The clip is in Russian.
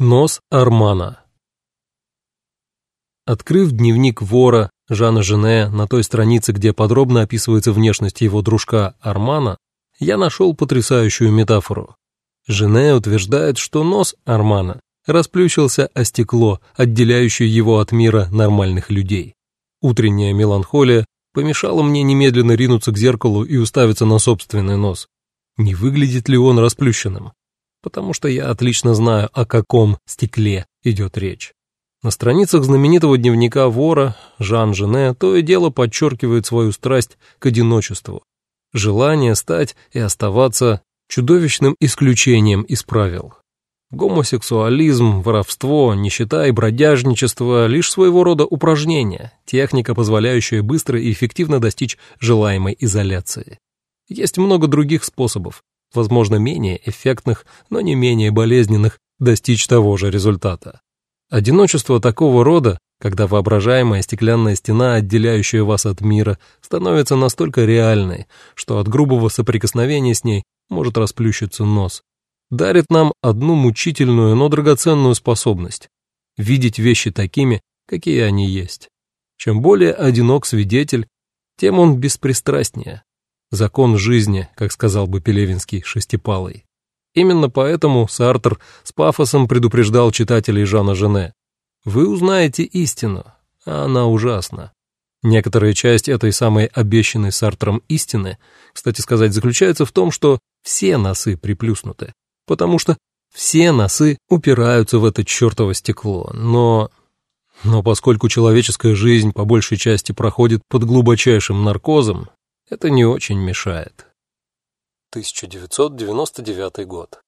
Нос Армана Открыв дневник вора Жана Жене на той странице, где подробно описывается внешность его дружка Армана, я нашел потрясающую метафору. Жене утверждает, что нос Армана расплющился о стекло, отделяющее его от мира нормальных людей. Утренняя меланхолия помешала мне немедленно ринуться к зеркалу и уставиться на собственный нос. Не выглядит ли он расплющенным? Потому что я отлично знаю, о каком стекле идет речь. На страницах знаменитого дневника вора Жан Жене то и дело подчеркивает свою страсть к одиночеству, желание стать и оставаться чудовищным исключением из правил. Гомосексуализм, воровство, нищета и бродяжничество – лишь своего рода упражнения, техника, позволяющая быстро и эффективно достичь желаемой изоляции. Есть много других способов, возможно, менее эффектных, но не менее болезненных, достичь того же результата. Одиночество такого рода, когда воображаемая стеклянная стена, отделяющая вас от мира, становится настолько реальной, что от грубого соприкосновения с ней может расплющиться нос, дарит нам одну мучительную, но драгоценную способность — видеть вещи такими, какие они есть. Чем более одинок свидетель, тем он беспристрастнее, закон жизни, как сказал бы Пелевинский шестипалый. Именно поэтому Сартр с пафосом предупреждал читателей Жана Жене. Вы узнаете истину, а она ужасна. Некоторая часть этой самой обещанной Сартром истины, кстати сказать, заключается в том, что все носы приплюснуты, потому что все носы упираются в это чертово стекло, но... Но поскольку человеческая жизнь по большей части проходит под глубочайшим наркозом, это не очень мешает. 1999 год.